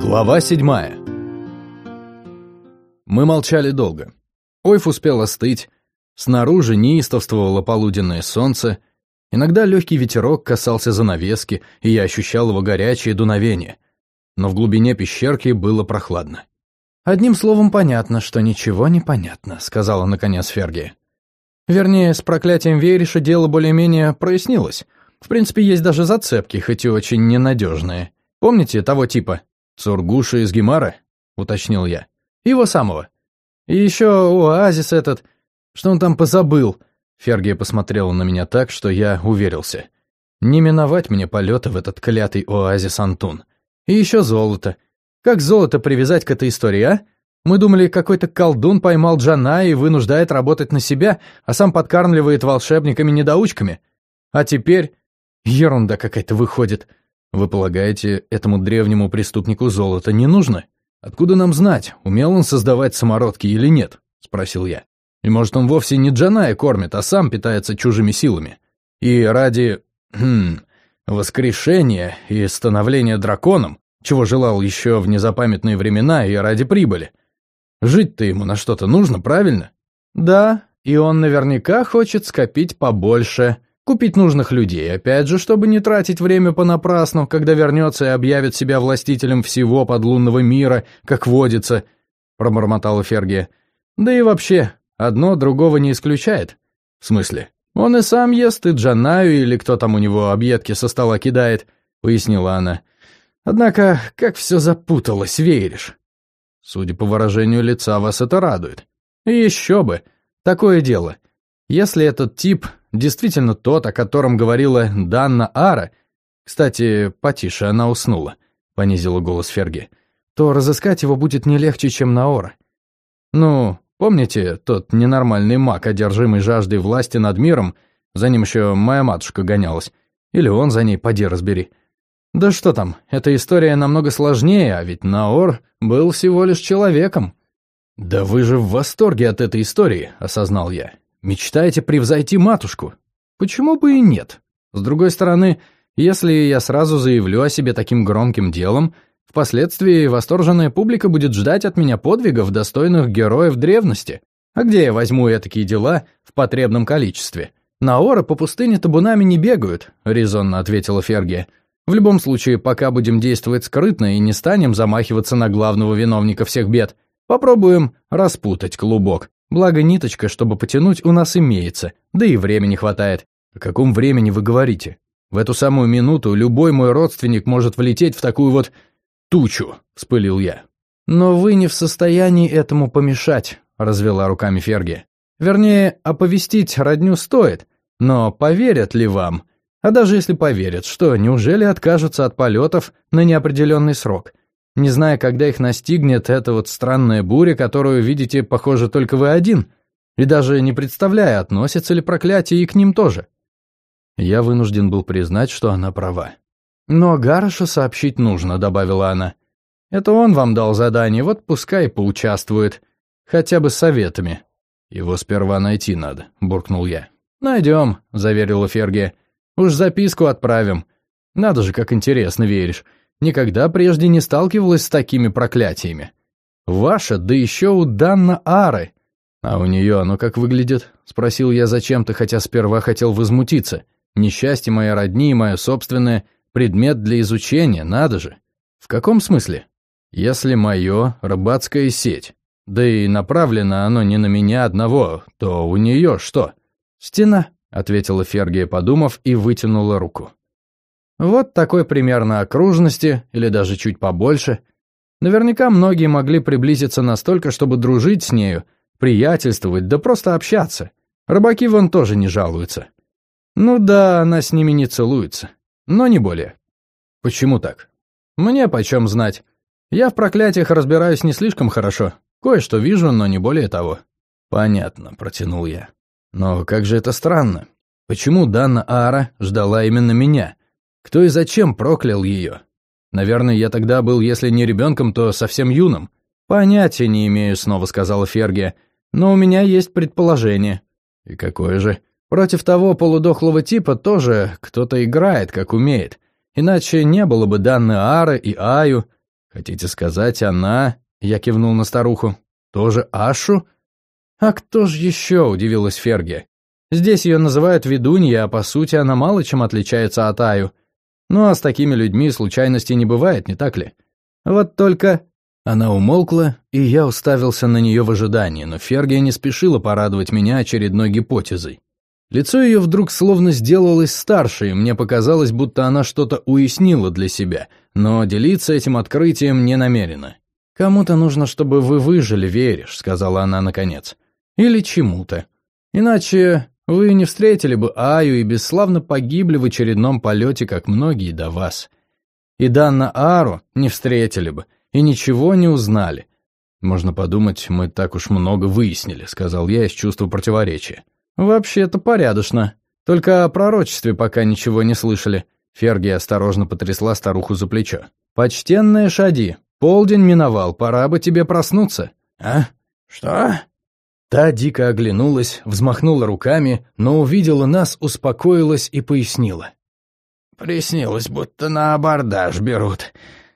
Глава седьмая Мы молчали долго. Ойф успел остыть, снаружи неистовствовало полуденное солнце, иногда легкий ветерок касался занавески, и я ощущал его горячее дуновение, но в глубине пещерки было прохладно. «Одним словом, понятно, что ничего не понятно», — сказала наконец Фергия. Вернее, с проклятием Вейриша дело более-менее прояснилось. В принципе, есть даже зацепки, хоть и очень ненадежные. Помните того типа? «Цургуша из Гемара?» — уточнил я. «Его самого. И еще оазис этот... Что он там позабыл?» Фергия посмотрела на меня так, что я уверился. Не миновать мне полета в этот клятый оазис Антун. И еще золото. Как золото привязать к этой истории, а? Мы думали, какой-то колдун поймал Джана и вынуждает работать на себя, а сам подкармливает волшебниками-недоучками. А теперь... Ерунда какая-то выходит. Вы полагаете, этому древнему преступнику золото не нужно? Откуда нам знать, умел он создавать самородки или нет? Спросил я. И может, он вовсе не Джаная кормит, а сам питается чужими силами. И ради... Хм, воскрешения и становления драконом, чего желал еще в незапамятные времена и ради прибыли. Жить-то ему на что-то нужно, правильно? Да, и он наверняка хочет скопить побольше, Купить нужных людей, опять же, чтобы не тратить время понапрасну, когда вернется и объявит себя властителем всего подлунного мира, как водится», — пробормотала Фергия. «Да и вообще, одно другого не исключает». «В смысле?» «Он и сам ест, и Джанаю, или кто там у него объедки со стола кидает», — пояснила она. «Однако, как все запуталось, веришь?» «Судя по выражению лица, вас это радует». «Еще бы! Такое дело. Если этот тип действительно тот, о котором говорила Данна Ара, кстати, потише, она уснула, понизила голос Ферги, то разыскать его будет не легче, чем Наора. Ну, помните тот ненормальный маг, одержимый жаждой власти над миром, за ним еще моя матушка гонялась, или он за ней, поди разбери. Да что там, эта история намного сложнее, а ведь Наор был всего лишь человеком. «Да вы же в восторге от этой истории», — осознал я. Мечтаете превзойти матушку? Почему бы и нет? С другой стороны, если я сразу заявлю о себе таким громким делом, впоследствии восторженная публика будет ждать от меня подвигов, достойных героев древности. А где я возьму такие дела в потребном количестве? Наора по пустыне табунами не бегают, резонно ответила Фергия. В любом случае, пока будем действовать скрытно и не станем замахиваться на главного виновника всех бед, попробуем распутать клубок. Благо ниточка, чтобы потянуть, у нас имеется, да и времени хватает. О каком времени вы говорите? В эту самую минуту любой мой родственник может влететь в такую вот тучу, вспылил я. Но вы не в состоянии этому помешать, развела руками Ферги. Вернее, оповестить родню стоит, но поверят ли вам? А даже если поверят, что, неужели откажутся от полетов на неопределенный срок? Не зная, когда их настигнет эта вот странная буря, которую видите, похоже, только вы один, и даже не представляя, относится ли проклятие и к ним тоже. Я вынужден был признать, что она права. «Но Гарышу сообщить нужно», — добавила она. «Это он вам дал задание, вот пускай поучаствует. Хотя бы советами». «Его сперва найти надо», — буркнул я. «Найдем», — заверила Фергия. «Уж записку отправим. Надо же, как интересно веришь никогда прежде не сталкивалась с такими проклятиями. Ваша, да еще у Данна Ары. А у нее оно как выглядит? Спросил я зачем-то, хотя сперва хотел возмутиться. Несчастье моей родни и мое собственное — предмет для изучения, надо же. В каком смысле? Если мое — рыбацкая сеть, да и направлено оно не на меня одного, то у нее что? «Стена», — ответила Фергия, подумав, и вытянула руку. Вот такой примерно окружности, или даже чуть побольше. Наверняка многие могли приблизиться настолько, чтобы дружить с нею, приятельствовать, да просто общаться. Рыбаки вон тоже не жалуются. Ну да, она с ними не целуется, но не более. Почему так? Мне почем знать. Я в проклятиях разбираюсь не слишком хорошо. Кое-что вижу, но не более того. Понятно, протянул я. Но как же это странно. Почему Дана Ара ждала именно меня? Кто и зачем проклял ее? Наверное, я тогда был, если не ребенком, то совсем юным. Понятия не имею, снова сказала Фергия. Но у меня есть предположение. И какое же? Против того полудохлого типа тоже кто-то играет, как умеет. Иначе не было бы данной Ары и Аю. Хотите сказать, она, я кивнул на старуху, тоже Ашу? А кто же еще, удивилась Ферги. Здесь ее называют ведунья, а по сути она мало чем отличается от Аю. Ну а с такими людьми случайностей не бывает, не так ли? Вот только... Она умолкла, и я уставился на нее в ожидании, но Фергия не спешила порадовать меня очередной гипотезой. Лицо ее вдруг словно сделалось старше, и мне показалось, будто она что-то уяснила для себя, но делиться этим открытием не намерена. «Кому-то нужно, чтобы вы выжили, веришь», — сказала она наконец. «Или чему-то. Иначе вы не встретили бы Аю и бесславно погибли в очередном полете, как многие до вас. И Данна Ару не встретили бы, и ничего не узнали. Можно подумать, мы так уж много выяснили», — сказал я из чувства противоречия. «Вообще-то порядочно. Только о пророчестве пока ничего не слышали». Ферги осторожно потрясла старуху за плечо. «Почтенная Шади, полдень миновал, пора бы тебе проснуться». «А? Что?» Та дико оглянулась, взмахнула руками, но увидела нас, успокоилась и пояснила. «Приснилось, будто на абордаж берут,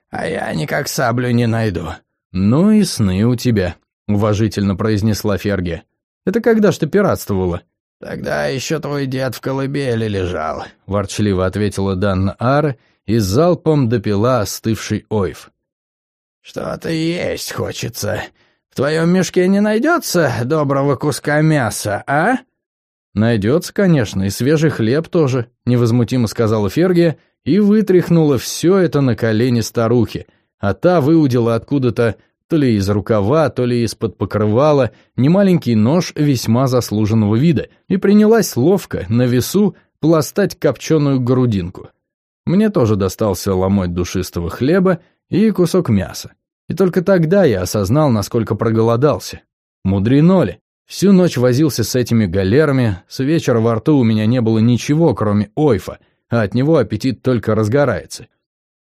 а я никак саблю не найду». «Ну и сны у тебя», — уважительно произнесла Ферги. «Это когда ж ты пиратствовала?» «Тогда еще твой дед в колыбели лежал», — ворчливо ответила Данна Ара и залпом допила остывший ойв. «Что-то есть хочется. В твоем мешке не найдется доброго куска мяса, а?» «Найдется, конечно, и свежий хлеб тоже», — невозмутимо сказала Фергия и вытряхнула все это на колени старухи, а та выудила откуда-то то ли из рукава, то ли из-под покрывала, немаленький нож весьма заслуженного вида, и принялась ловко, на весу, пластать копченую грудинку. Мне тоже достался ломоть душистого хлеба и кусок мяса. И только тогда я осознал, насколько проголодался. Мудрено ли? Всю ночь возился с этими галерами, с вечера во рту у меня не было ничего, кроме ойфа, а от него аппетит только разгорается.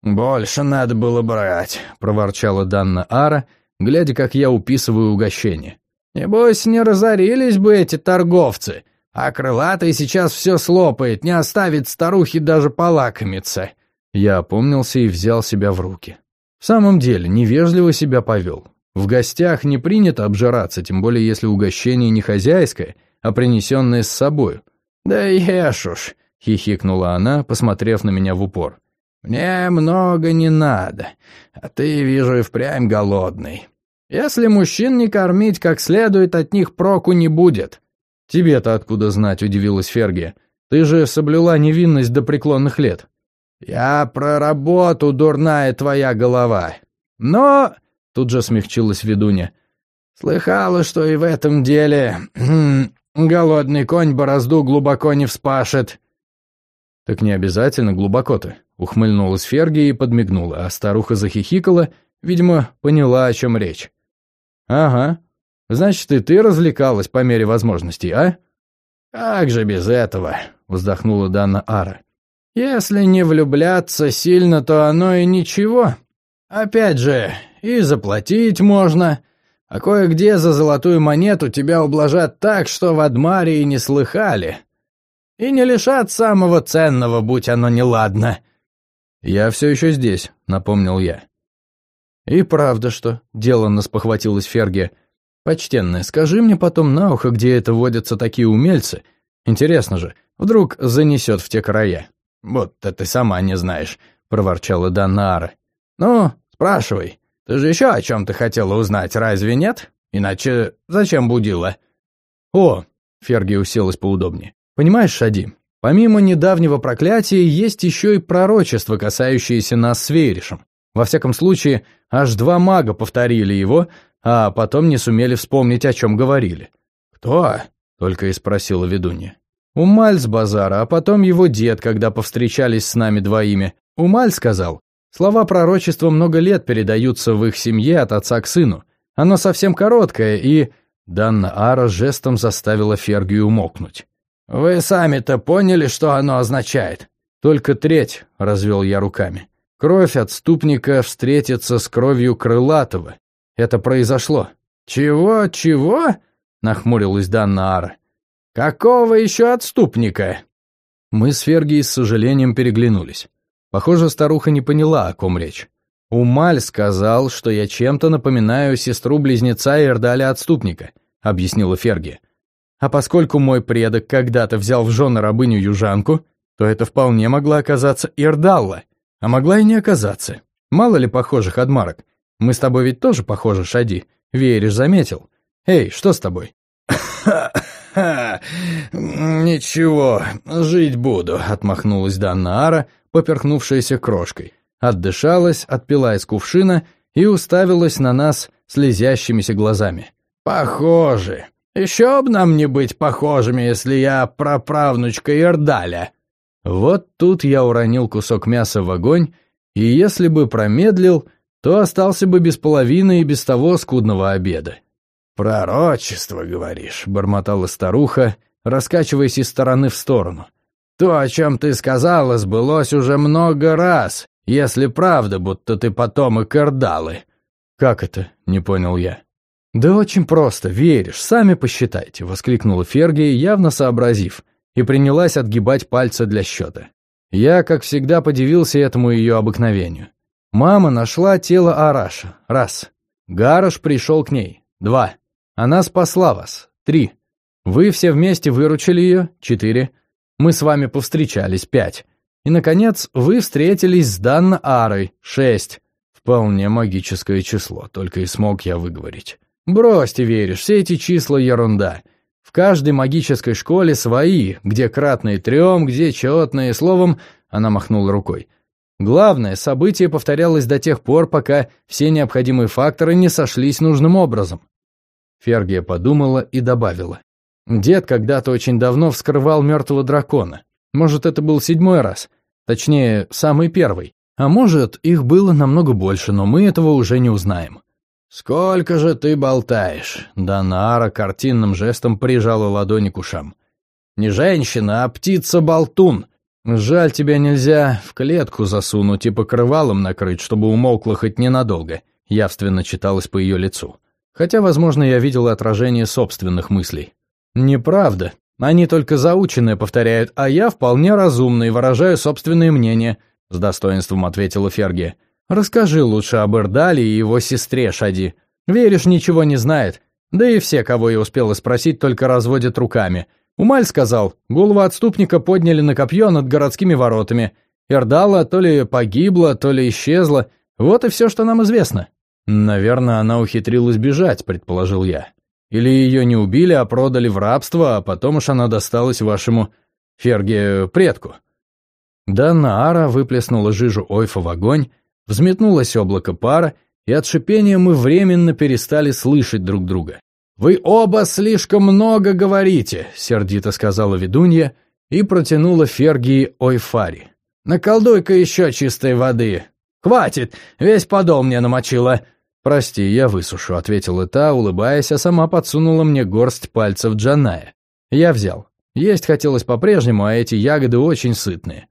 «Больше надо было брать», — проворчала Данна Ара, глядя, как я уписываю угощение. «Небось, не разорились бы эти торговцы, а крылатый сейчас все слопает, не оставит старухи даже полакомиться». Я опомнился и взял себя в руки. В самом деле, невежливо себя повел. В гостях не принято обжираться, тем более если угощение не хозяйское, а принесенное с собою. «Да ешь уж», — хихикнула она, посмотрев на меня в упор. «Мне много не надо, а ты, вижу, и впрямь голодный. Если мужчин не кормить как следует, от них проку не будет». «Тебе-то откуда знать?» — удивилась Фергия. «Ты же соблюла невинность до преклонных лет». «Я про работу, дурная твоя голова. Но...» — тут же смягчилась ведунья. «Слыхала, что и в этом деле голодный конь борозду глубоко не вспашет». «Так не обязательно глубоко-то», Ухмыльнулась Ферги и подмигнула, а старуха захихикала, видимо, поняла, о чем речь. «Ага. Значит, и ты развлекалась по мере возможностей, а?» «Как же без этого?» — вздохнула Дана Ара. «Если не влюбляться сильно, то оно и ничего. Опять же, и заплатить можно, а кое-где за золотую монету тебя ублажат так, что в Адмарии не слыхали. И не лишат самого ценного, будь оно неладно. «Я все еще здесь», — напомнил я. «И правда что?» — деланно спохватилась Ферги. «Почтенная, скажи мне потом на ухо, где это водятся такие умельцы. Интересно же, вдруг занесет в те края». «Вот-то ты сама не знаешь», — проворчала Данара. «Ну, спрашивай. Ты же еще о чем-то хотела узнать, разве нет? Иначе зачем будила?» «О!» — Ферги уселась поудобнее. «Понимаешь, Шади, Помимо недавнего проклятия, есть еще и пророчество, касающееся нас с Вейришем. Во всяком случае, аж два мага повторили его, а потом не сумели вспомнить, о чем говорили. «Кто?» — только и спросила ведунья. «Умаль с базара, а потом его дед, когда повстречались с нами двоими. Умаль сказал, слова пророчества много лет передаются в их семье от отца к сыну. Оно совсем короткое, и...» Данна Ара жестом заставила Фергию умолкнуть. «Вы сами-то поняли, что оно означает?» «Только треть», — развел я руками. «Кровь отступника встретится с кровью крылатого. Это произошло». «Чего, чего?» — нахмурилась Данна Ара. «Какого еще отступника?» Мы с Фергией с сожалением переглянулись. Похоже, старуха не поняла, о ком речь. «Умаль сказал, что я чем-то напоминаю сестру-близнеца Ирдаля Отступника», — объяснила Ферги. «А поскольку мой предок когда-то взял в жены рабыню-южанку, то это вполне могла оказаться Ирдалла, а могла и не оказаться. Мало ли похожих адмарок. Мы с тобой ведь тоже похожи, Шади. Веришь, заметил? Эй, что с тобой?» «Ничего, жить буду», — отмахнулась Данара, поперхнувшаяся крошкой отдышалась, отпила из кувшина и уставилась на нас слезящимися глазами. «Похожи. Еще б нам не быть похожими, если я праправнучка Ирдаля». Вот тут я уронил кусок мяса в огонь, и если бы промедлил, то остался бы без половины и без того скудного обеда. «Пророчество, говоришь», — бормотала старуха, раскачиваясь из стороны в сторону. «То, о чем ты сказала, сбылось уже много раз, если правда, будто ты потомок Эрдалы». «Как это?» — не понял я. «Да очень просто, веришь, сами посчитайте», — воскликнула Фергия, явно сообразив, и принялась отгибать пальцы для счета. Я, как всегда, подивился этому ее обыкновению. Мама нашла тело Араша. Раз. Гараш пришел к ней. Два. Она спасла вас. Три. Вы все вместе выручили ее. Четыре. Мы с вами повстречались. Пять. И, наконец, вы встретились с Дан Арой, шесть. Вполне магическое число, только и смог я выговорить. Бросьте, веришь, все эти числа ерунда. В каждой магической школе свои, где кратные трем, где четные, словом, она махнула рукой. Главное, событие повторялось до тех пор, пока все необходимые факторы не сошлись нужным образом. Фергия подумала и добавила. Дед когда-то очень давно вскрывал мертвого дракона. Может, это был седьмой раз. Точнее, самый первый. А может, их было намного больше, но мы этого уже не узнаем. «Сколько же ты болтаешь?» Данара картинным жестом прижала ладони к ушам. «Не женщина, а птица-болтун. Жаль, тебя нельзя в клетку засунуть и покрывалом накрыть, чтобы умолкла хоть ненадолго», явственно читалось по ее лицу. Хотя, возможно, я видел отражение собственных мыслей. «Неправда. Они только заученное повторяют, а я вполне разумный, выражаю собственное мнение», — с достоинством ответила Ферги. «Расскажи лучше об Эрдале и его сестре Шади. Веришь, ничего не знает. Да и все, кого я успела спросить, только разводят руками. Умаль сказал, голову отступника подняли на копье над городскими воротами. Эрдала то ли погибла, то ли исчезла. Вот и все, что нам известно». «Наверное, она ухитрилась бежать», — предположил я. Или ее не убили, а продали в рабство, а потом уж она досталась вашему Ферге предку?» Данна Ара выплеснула жижу Ойфа в огонь, взметнулось облако пара, и от шипения мы временно перестали слышать друг друга. «Вы оба слишком много говорите», — сердито сказала ведунья и протянула Фергии Ойфари. «Наколдуй-ка еще чистой воды. Хватит, весь подол мне намочила». «Прости, я высушу», — ответила та, улыбаясь, а сама подсунула мне горсть пальцев Джаная. Я взял. Есть хотелось по-прежнему, а эти ягоды очень сытные.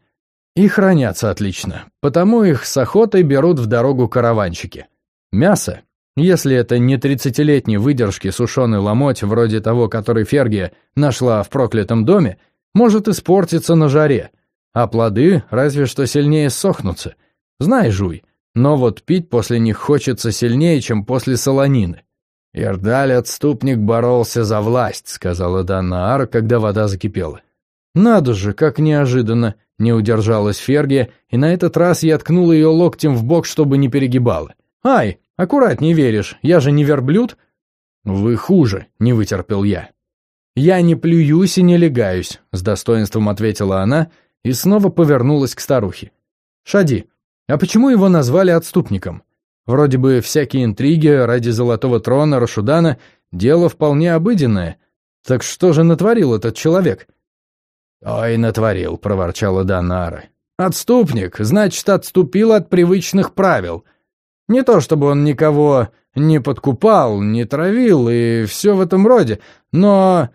И хранятся отлично, потому их с охотой берут в дорогу караванщики. Мясо, если это не тридцатилетней выдержки сушеный ломоть, вроде того, который Фергия нашла в проклятом доме, может испортиться на жаре, а плоды разве что сильнее сохнутся. Знай, жуй, но вот пить после них хочется сильнее, чем после солонины. «Ирдаль, отступник, боролся за власть», — сказала Данна когда вода закипела. «Надо же, как неожиданно!» — не удержалась Фергия, и на этот раз я ткнула ее локтем в бок, чтобы не перегибала. «Ай, аккуратней веришь, я же не верблюд!» «Вы хуже», — не вытерпел я. «Я не плююсь и не легаюсь», — с достоинством ответила она и снова повернулась к старухе. «Шади, а почему его назвали отступником? Вроде бы всякие интриги ради золотого трона Рашудана – дело вполне обыденное. Так что же натворил этот человек? «Ой, натворил», – проворчала Данара. «Отступник, значит, отступил от привычных правил. Не то чтобы он никого не подкупал, не травил и все в этом роде, но...»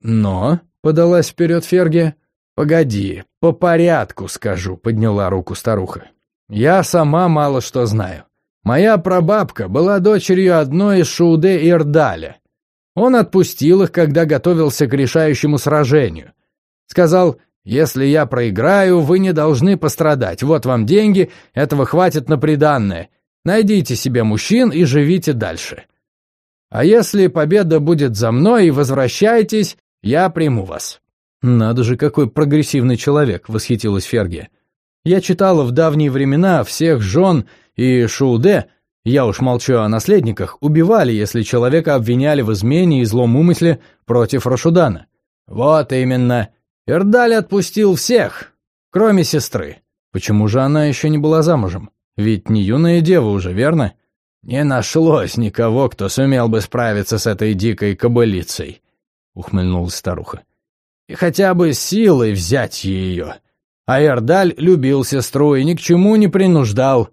«Но?» — подалась вперед Ферги. «Погоди, по порядку скажу», — подняла руку старуха. Я сама мало что знаю. Моя прабабка была дочерью одной из Шууде Ирдаля. Он отпустил их, когда готовился к решающему сражению. Сказал, если я проиграю, вы не должны пострадать. Вот вам деньги, этого хватит на приданное. Найдите себе мужчин и живите дальше. А если победа будет за мной и возвращайтесь, я приму вас». «Надо же, какой прогрессивный человек», — восхитилась Ферги. «Я читала в давние времена всех жен и Шууде, я уж молчу о наследниках, убивали, если человека обвиняли в измене и злом умысле против Рашудана». «Вот именно. Ирдаль отпустил всех, кроме сестры». «Почему же она еще не была замужем? Ведь не юная дева уже, верно?» «Не нашлось никого, кто сумел бы справиться с этой дикой кобылицей», — ухмыльнулась старуха. «И хотя бы силой взять ее. А Эрдаль любил сестру и ни к чему не принуждал.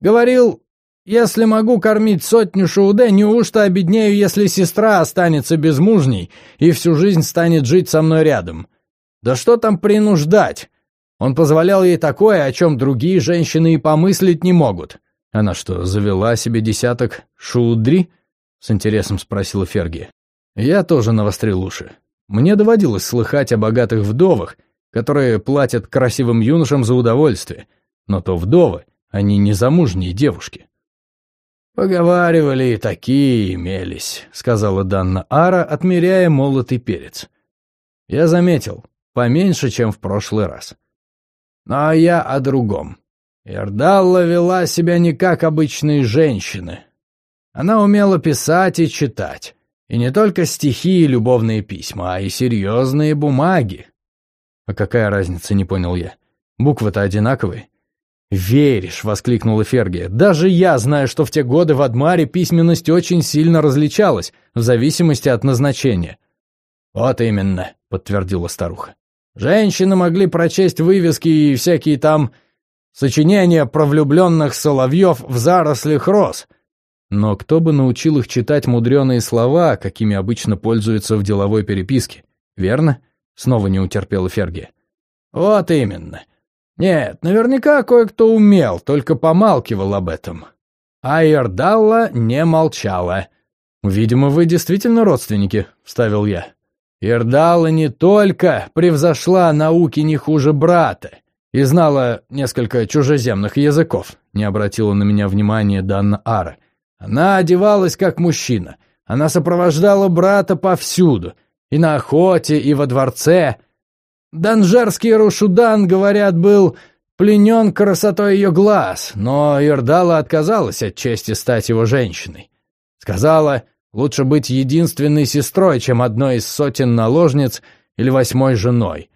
Говорил, если могу кормить сотню шауде, неужто обеднею, если сестра останется безмужней и всю жизнь станет жить со мной рядом? Да что там принуждать? Он позволял ей такое, о чем другие женщины и помыслить не могут». «Она что, завела себе десяток шудри?» — с интересом спросила Ферги. Я тоже навострил уши. Мне доводилось слыхать о богатых вдовах, которые платят красивым юношам за удовольствие, но то вдовы, они не замужние девушки. «Поговаривали, и такие имелись», — сказала Данна Ара, отмеряя молотый перец. Я заметил, поменьше, чем в прошлый раз. Но я о другом. Эрдалла вела себя не как обычные женщины. Она умела писать и читать. И не только стихи и любовные письма, а и серьезные бумаги. А какая разница, не понял я. Буквы-то одинаковые. «Веришь!» — воскликнула Фергия. «Даже я знаю, что в те годы в Адмаре письменность очень сильно различалась, в зависимости от назначения». «Вот именно», — подтвердила старуха. «Женщины могли прочесть вывески и всякие там Сочинения про влюбленных соловьев в зарослях роз. Но кто бы научил их читать мудреные слова, какими обычно пользуются в деловой переписке, верно? Снова не утерпела Ферги. Вот именно. Нет, наверняка кое-кто умел, только помалкивал об этом. А Ирдалла не молчала. «Видимо, вы действительно родственники», — вставил я. Ирдалла не только превзошла науки не хуже брата, и знала несколько чужеземных языков, не обратила на меня внимания Данна Ара. Она одевалась как мужчина, она сопровождала брата повсюду, и на охоте, и во дворце. Данжерский Рушудан, говорят, был пленен красотой ее глаз, но Ирдала отказалась от чести стать его женщиной. Сказала, лучше быть единственной сестрой, чем одной из сотен наложниц или восьмой женой.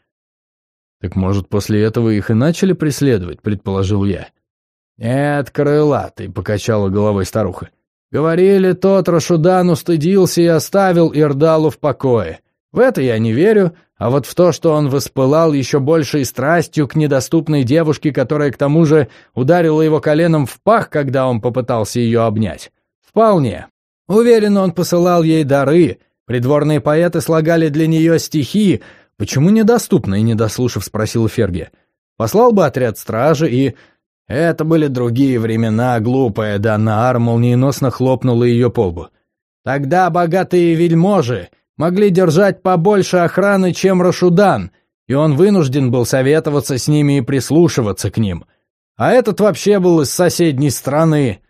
«Так, может, после этого их и начали преследовать?» — предположил я. «Нет, крылатый», — покачала головой старуха. «Говорили, тот Рашудан устыдился и оставил Ирдалу в покое. В это я не верю, а вот в то, что он воспылал еще большей страстью к недоступной девушке, которая к тому же ударила его коленом в пах, когда он попытался ее обнять. Вполне. Уверен, он посылал ей дары, придворные поэты слагали для нее стихи, «Почему недоступно?» и, не дослушав, спросил Ферги. «Послал бы отряд стражи и...» «Это были другие времена, глупая Данаар молниеносно хлопнула ее по лбу. Тогда богатые вельможи могли держать побольше охраны, чем Рашудан, и он вынужден был советоваться с ними и прислушиваться к ним. А этот вообще был из соседней страны».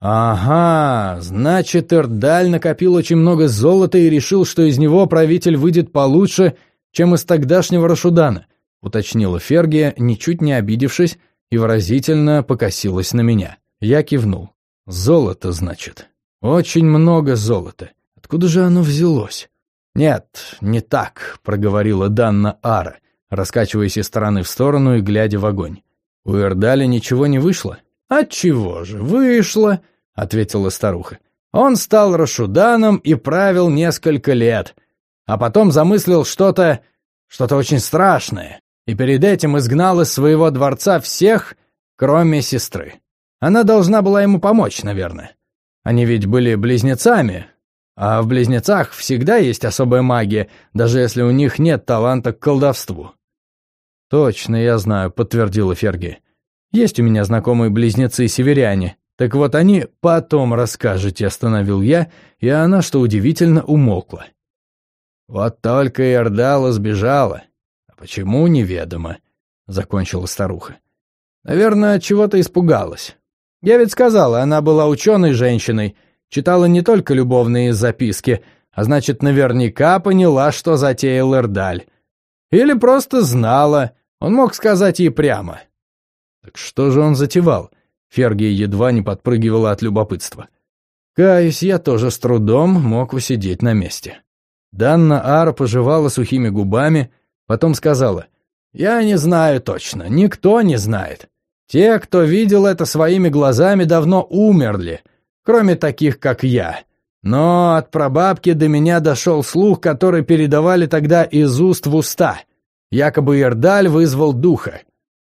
«Ага, значит, Эрдаль накопил очень много золота и решил, что из него правитель выйдет получше, чем из тогдашнего Рашудана», — уточнила Фергия, ничуть не обидевшись, и выразительно покосилась на меня. Я кивнул. «Золото, значит. Очень много золота. Откуда же оно взялось?» «Нет, не так», — проговорила Данна Ара, раскачиваясь из стороны в сторону и глядя в огонь. «У Эрдаля ничего не вышло?» «Отчего же, вышло», — ответила старуха. «Он стал Рашуданом и правил несколько лет, а потом замыслил что-то, что-то очень страшное, и перед этим изгнал из своего дворца всех, кроме сестры. Она должна была ему помочь, наверное. Они ведь были близнецами, а в близнецах всегда есть особая магия, даже если у них нет таланта к колдовству. «Точно, я знаю», — подтвердила Ферги. «Есть у меня знакомые близнецы-северяне. Так вот они потом расскажете», — остановил я, и она, что удивительно, умолкла. «Вот только Иордала сбежала. Почему, неведомо», — закончила старуха. «Наверное, чего-то испугалась. Я ведь сказала, она была ученой женщиной, читала не только любовные записки, а значит, наверняка поняла, что затеял Эрдаль. Или просто знала, он мог сказать ей прямо. Так что же он затевал? Фергия едва не подпрыгивала от любопытства. Каюсь, я тоже с трудом мог усидеть на месте. Данна Ара пожевала сухими губами, потом сказала, «Я не знаю точно, никто не знает. Те, кто видел это своими глазами, давно умерли, кроме таких, как я. Но от прабабки до меня дошел слух, который передавали тогда из уст в уста. Якобы Ирдаль вызвал духа.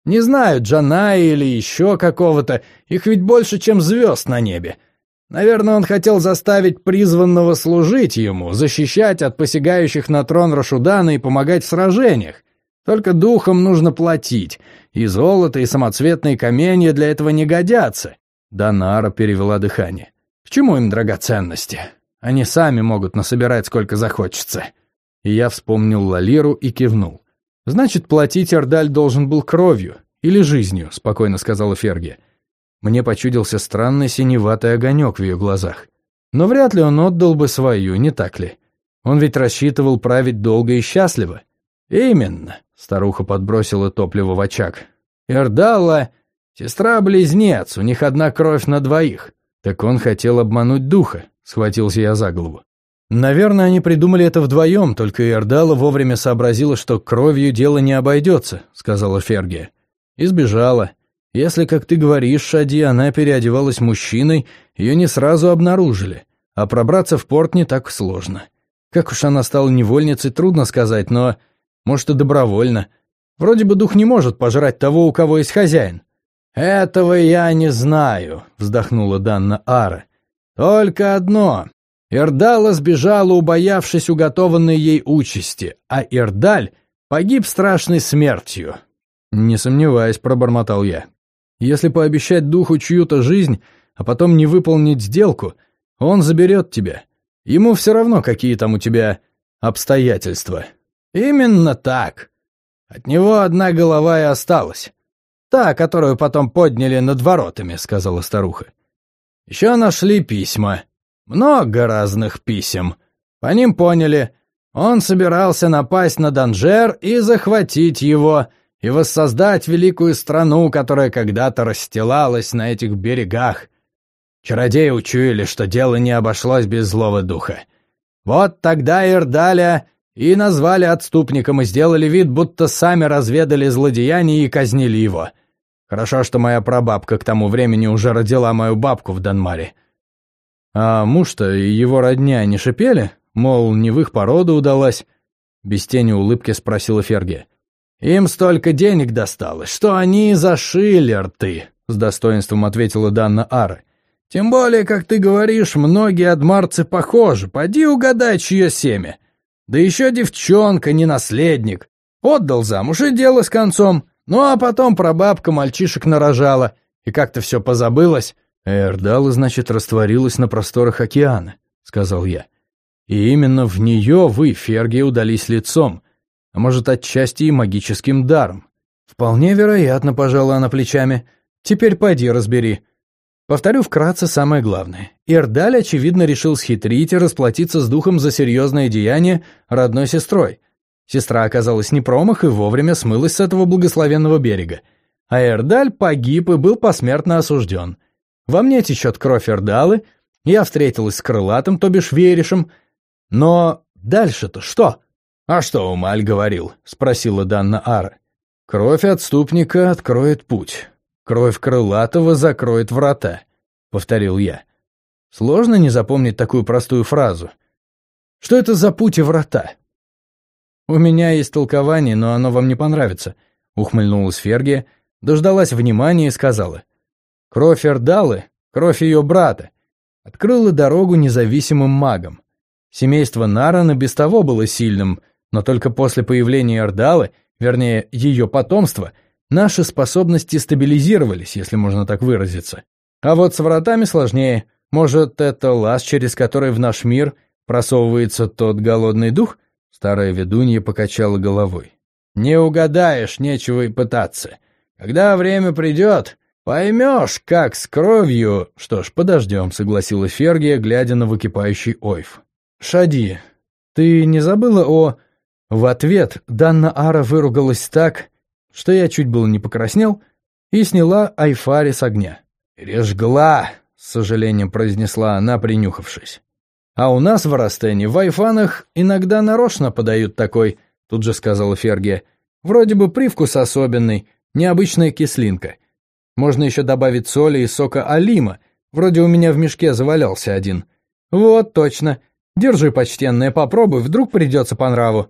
Не знаю, Джаная или еще какого-то, их ведь больше, чем звезд на небе. Наверное, он хотел заставить призванного служить ему, защищать от посягающих на трон Рашудана и помогать в сражениях. Только духом нужно платить, и золото, и самоцветные каменья для этого не годятся. Данара перевела дыхание. К чему им драгоценности? Они сами могут насобирать сколько захочется. И я вспомнил Лалиру и кивнул. Значит, платить Эрдаль должен был кровью или жизнью, спокойно сказала Ферги. Мне почудился странный синеватый огонек в ее глазах. Но вряд ли он отдал бы свою, не так ли? Он ведь рассчитывал править долго и счастливо. Именно. Старуха подбросила топливо в очаг. «Эрдалла — сестра-близнец, у них одна кровь на двоих. Так он хотел обмануть духа», — схватился я за голову. Наверное, они придумали это вдвоем, только Эрдала вовремя сообразила, что кровью дело не обойдется, сказала Фергия. Избежала. Если, как ты говоришь, Шади, она переодевалась мужчиной, ее не сразу обнаружили. А пробраться в порт не так сложно. Как уж она стала невольницей, трудно сказать, но может, и добровольно. Вроде бы дух не может пожрать того, у кого есть хозяин. «Этого я не знаю», — вздохнула Данна Ара. «Только одно. Ирдала сбежала, убоявшись уготованной ей участи, а Ирдаль погиб страшной смертью». «Не сомневаюсь», — пробормотал я. «Если пообещать духу чью-то жизнь, а потом не выполнить сделку, он заберет тебя. Ему все равно, какие там у тебя обстоятельства». «Именно так. От него одна голова и осталась. Та, которую потом подняли над воротами», — сказала старуха. «Еще нашли письма. Много разных писем. По ним поняли, он собирался напасть на Данжер и захватить его, и воссоздать великую страну, которая когда-то расстилалась на этих берегах. Чародеи учуяли, что дело не обошлось без злого духа. Вот тогда Ирдаля и назвали отступником и сделали вид, будто сами разведали злодеяние и казнили его. Хорошо, что моя прабабка к тому времени уже родила мою бабку в Данмаре. А муж-то и его родня не шипели? Мол, не в их породу удалась? Без тени улыбки спросила Ферги. «Им столько денег досталось, что они зашили рты», — с достоинством ответила Данна Ара. «Тем более, как ты говоришь, многие адмарцы похожи. Поди угадай, чье семя. Да еще девчонка, не наследник. Отдал замуж, и дело с концом. Ну а потом прабабка мальчишек нарожала, и как-то все позабылось. Эрдала, значит, растворилась на просторах океана, сказал я. И именно в нее вы, Ферги, удались лицом, а может, отчасти и магическим даром. Вполне вероятно, пожала она плечами. Теперь пойди разбери, Повторю вкратце самое главное. Ирдаль, очевидно, решил схитрить и расплатиться с духом за серьезное деяние родной сестрой. Сестра оказалась не промах и вовремя смылась с этого благословенного берега. А Эрдаль погиб и был посмертно осужден. Во мне течет кровь Эрдалы, я встретилась с крылатым, то бишь веришем. Но дальше-то что? А что Умаль говорил? Спросила Данна Ара. Кровь отступника откроет путь. «Кровь крылатого закроет врата», — повторил я. Сложно не запомнить такую простую фразу. Что это за путь и врата? У меня есть толкование, но оно вам не понравится, ухмыльнулась Фергия, дождалась внимания и сказала. Кровь Эрдалы, кровь ее брата, открыла дорогу независимым магам. Семейство Нарана без того было сильным, но только после появления Эрдалы, вернее, ее потомства — Наши способности стабилизировались, если можно так выразиться. А вот с вратами сложнее. Может, это лаз, через который в наш мир просовывается тот голодный дух? Старая ведунья покачала головой. Не угадаешь, нечего и пытаться. Когда время придет, Поймешь, как с кровью... Что ж, подождем, согласилась Фергия, глядя на выкипающий ойф. Шади, ты не забыла о... В ответ Данна Ара выругалась так, что я чуть было не покраснел, и сняла айфари с огня. «Режгла!» — с сожалением произнесла она, принюхавшись. «А у нас в Растене в айфанах иногда нарочно подают такой», — тут же сказала Фергия. «Вроде бы привкус особенный, необычная кислинка. Можно еще добавить соли и сока алима, вроде у меня в мешке завалялся один. Вот, точно. Держи, почтенная, попробуй, вдруг придется по нраву».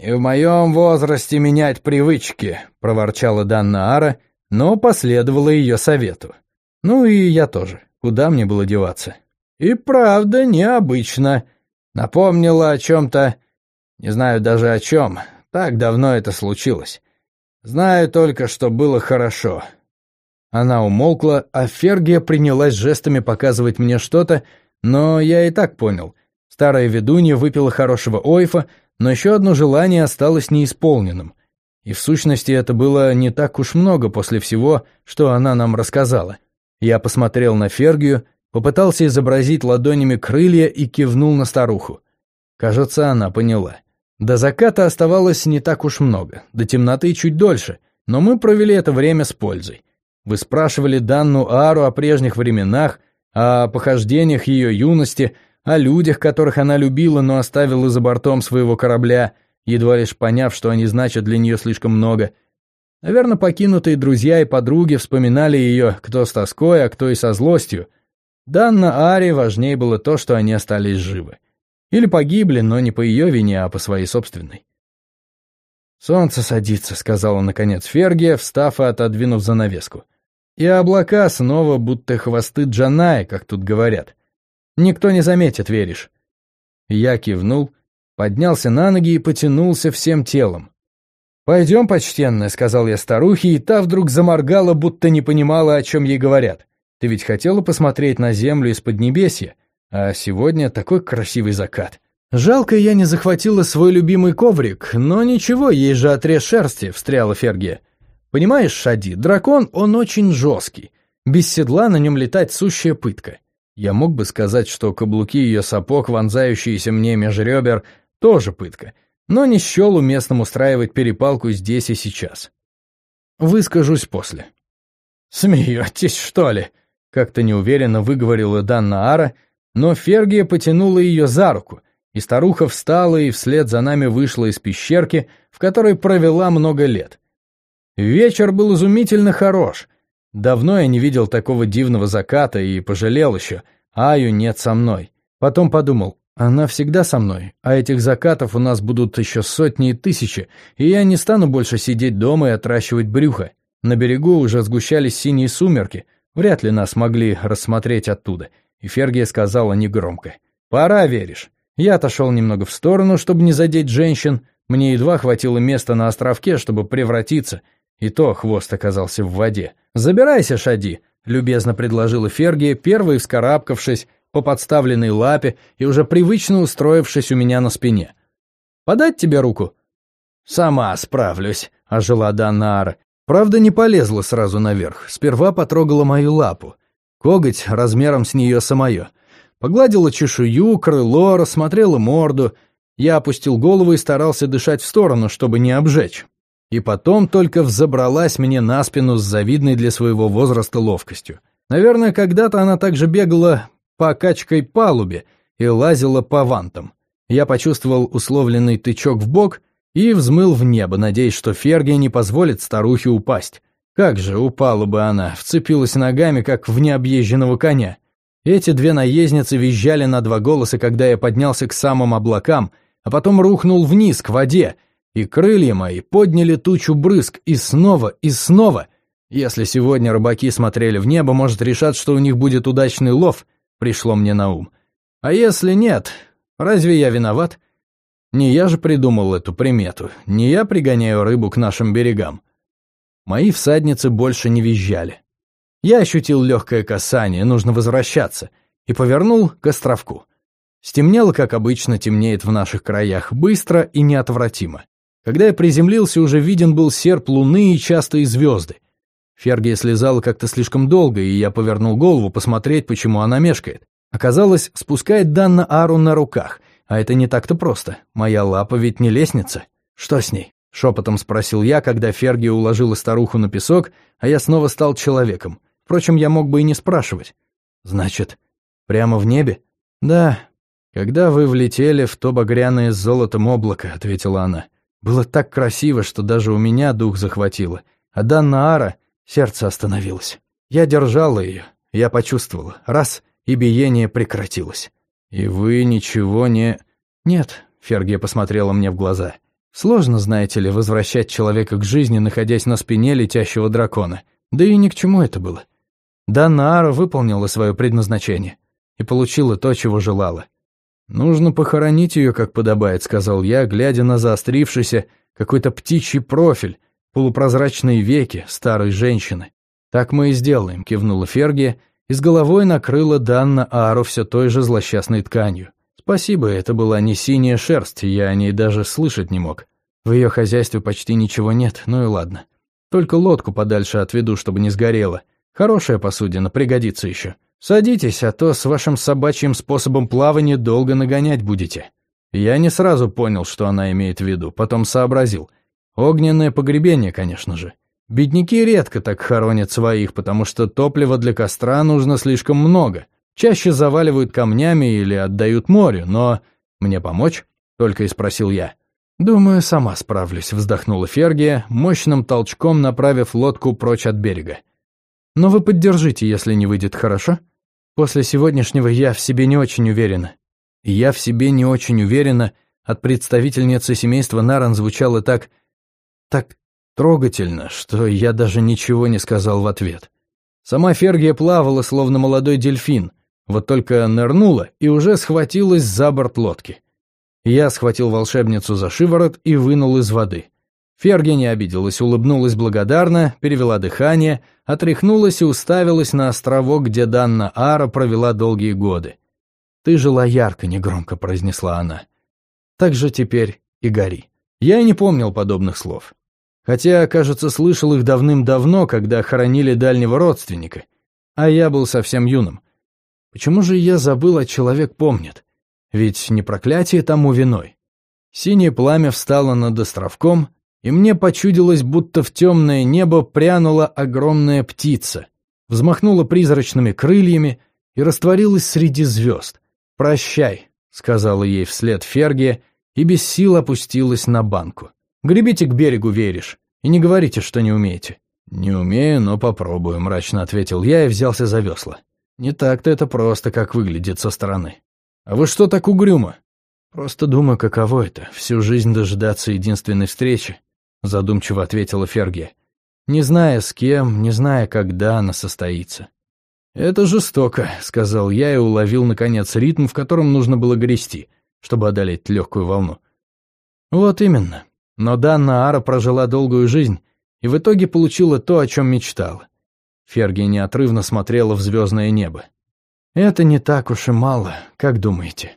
«Не в моем возрасте менять привычки», — проворчала Данна Ара, но последовала ее совету. Ну и я тоже. Куда мне было деваться? И правда необычно. Напомнила о чем-то... Не знаю даже о чем. Так давно это случилось. Знаю только, что было хорошо. Она умолкла, а Фергия принялась жестами показывать мне что-то, но я и так понял. Старая ведунья выпила хорошего ойфа, но еще одно желание осталось неисполненным. И в сущности это было не так уж много после всего, что она нам рассказала. Я посмотрел на Фергию, попытался изобразить ладонями крылья и кивнул на старуху. Кажется, она поняла. До заката оставалось не так уж много, до темноты чуть дольше, но мы провели это время с пользой. Вы спрашивали Данну Ару о прежних временах, о похождениях ее юности, о людях, которых она любила, но оставила за бортом своего корабля, едва лишь поняв, что они значат для нее слишком много — Наверное, покинутые друзья и подруги вспоминали ее кто с тоской, а кто и со злостью. Данна Ари важнее было то, что они остались живы. Или погибли, но не по ее вине, а по своей собственной. «Солнце садится», — сказала наконец Фергия, встав и отодвинув занавеску. «И облака снова будто хвосты Джанаи, как тут говорят. Никто не заметит, веришь?» Я кивнул, поднялся на ноги и потянулся всем телом. «Пойдем, почтенная», — сказал я старухе, и та вдруг заморгала, будто не понимала, о чем ей говорят. «Ты ведь хотела посмотреть на землю из-под небесья, а сегодня такой красивый закат». «Жалко, я не захватила свой любимый коврик, но ничего, есть же отрез шерсти», — встряла Фергия. «Понимаешь, Шади, дракон, он очень жесткий. Без седла на нем летать сущая пытка. Я мог бы сказать, что каблуки ее сапог, вонзающиеся мне меж ребер, тоже пытка но не счел уместным устраивать перепалку здесь и сейчас. Выскажусь после. «Смеетесь, что ли?» — как-то неуверенно выговорила Данна Ара, но Фергия потянула ее за руку, и старуха встала и вслед за нами вышла из пещерки, в которой провела много лет. Вечер был изумительно хорош. Давно я не видел такого дивного заката и пожалел еще, Аю нет со мной. Потом подумал, она всегда со мной, а этих закатов у нас будут еще сотни и тысячи, и я не стану больше сидеть дома и отращивать брюхо. На берегу уже сгущались синие сумерки, вряд ли нас могли рассмотреть оттуда. И Фергия сказала негромко. «Пора, веришь?» Я отошел немного в сторону, чтобы не задеть женщин. Мне едва хватило места на островке, чтобы превратиться. И то хвост оказался в воде. «Забирайся, Шади», — любезно предложила Фергия, первой вскарабкавшись по подставленной лапе и уже привычно устроившись у меня на спине. «Подать тебе руку?» «Сама справлюсь», — ожила Данара. Правда, не полезла сразу наверх, сперва потрогала мою лапу. Коготь размером с нее самое. Погладила чешую, крыло, рассмотрела морду. Я опустил голову и старался дышать в сторону, чтобы не обжечь. И потом только взобралась мне на спину с завидной для своего возраста ловкостью. Наверное, когда-то она также бегала по качкой палубе и лазила по вантам. Я почувствовал условленный тычок в бок и взмыл в небо, надеясь, что Фергия не позволит старухе упасть. Как же упала бы она, вцепилась ногами, как в необъезженного коня. Эти две наездницы визжали на два голоса, когда я поднялся к самым облакам, а потом рухнул вниз, к воде, и крылья мои подняли тучу брызг, и снова, и снова. Если сегодня рыбаки смотрели в небо, может, решат, что у них будет удачный лов — пришло мне на ум. А если нет, разве я виноват? Не я же придумал эту примету, не я пригоняю рыбу к нашим берегам. Мои всадницы больше не визжали. Я ощутил легкое касание, нужно возвращаться, и повернул к островку. Стемнело, как обычно темнеет в наших краях, быстро и неотвратимо. Когда я приземлился, уже виден был серп луны и частые звезды. Фергия слезала как-то слишком долго, и я повернул голову посмотреть, почему она мешкает. Оказалось, спускает Данна Ару на руках, а это не так-то просто. Моя лапа ведь не лестница. Что с ней? Шепотом спросил я, когда Фергия уложила старуху на песок, а я снова стал человеком. Впрочем, я мог бы и не спрашивать. Значит, прямо в небе? Да. Когда вы влетели в то багряное с золотом облако, ответила она. Было так красиво, что даже у меня дух захватило. А Данна Ара, сердце остановилось. Я держала ее, я почувствовала. Раз, и биение прекратилось. И вы ничего не... Нет, Фергия посмотрела мне в глаза. Сложно, знаете ли, возвращать человека к жизни, находясь на спине летящего дракона. Да и ни к чему это было. Данна Ара выполнила свое предназначение и получила то, чего желала. «Нужно похоронить ее, как подобает», — сказал я, глядя на заострившийся какой-то птичий профиль, полупрозрачные веки старой женщины. «Так мы и сделаем», — кивнула Фергия, и с головой накрыла Данна Ару все той же злосчастной тканью. Спасибо, это была не синяя шерсть, я о ней даже слышать не мог. В ее хозяйстве почти ничего нет, ну и ладно. Только лодку подальше отведу, чтобы не сгорела. Хорошая посудина, пригодится еще. Садитесь, а то с вашим собачьим способом плавания долго нагонять будете». Я не сразу понял, что она имеет в виду, потом сообразил. Огненное погребение, конечно же. Бедняки редко так хоронят своих, потому что топлива для костра нужно слишком много. Чаще заваливают камнями или отдают морю, но... Мне помочь? Только и спросил я. «Думаю, сама справлюсь», — вздохнула Фергия, мощным толчком направив лодку прочь от берега. «Но вы поддержите, если не выйдет, хорошо? После сегодняшнего я в себе не очень уверена». «Я в себе не очень уверена» от представительницы семейства Наран звучало так... так трогательно, что я даже ничего не сказал в ответ. Сама Фергия плавала, словно молодой дельфин, вот только нырнула и уже схватилась за борт лодки. Я схватил волшебницу за шиворот и вынул из воды. Ферги не обиделась, улыбнулась благодарно, перевела дыхание, отряхнулась и уставилась на островок, где Данна Ара провела долгие годы. «Ты жила ярко», — негромко произнесла она. «Так же теперь и гори». Я и не помнил подобных слов. Хотя, кажется, слышал их давным-давно, когда хоронили дальнего родственника. А я был совсем юным. Почему же я забыл, а человек помнит? Ведь не проклятие тому виной. Синее пламя встало над островком, и мне почудилось, будто в темное небо прянула огромная птица, взмахнула призрачными крыльями и растворилась среди звезд. «Прощай», — сказала ей вслед Фергия, и без сил опустилась на банку. «Гребите к берегу, веришь, и не говорите, что не умеете». «Не умею, но попробую», — мрачно ответил я и взялся за весла. Не так-то это просто, как выглядит со стороны. А вы что так угрюмо? Просто думаю, каково это, всю жизнь дожидаться единственной встречи, задумчиво ответила Фергия. Не зная с кем, не зная, когда она состоится. «Это жестоко», — сказал я и уловил, наконец, ритм, в котором нужно было грести, чтобы одолеть легкую волну. «Вот именно. Но Данна Ара прожила долгую жизнь и в итоге получила то, о чем мечтала. Ферги неотрывно смотрела в звездное небо. «Это не так уж и мало, как думаете?»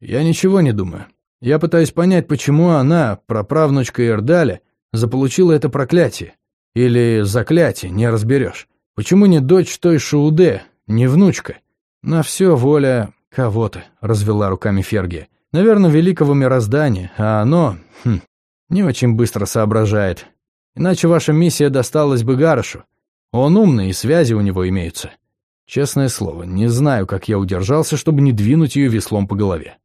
«Я ничего не думаю. Я пытаюсь понять, почему она, праправнучка Ирдаля, заполучила это проклятие. Или заклятие, не разберешь. Почему не дочь той Шауде, не внучка? На все воля кого-то», — развела руками Фергия. «Наверное, великого мироздания, а оно, хм, не очень быстро соображает. Иначе ваша миссия досталась бы Гарышу. Он умный, и связи у него имеются. Честное слово, не знаю, как я удержался, чтобы не двинуть ее веслом по голове.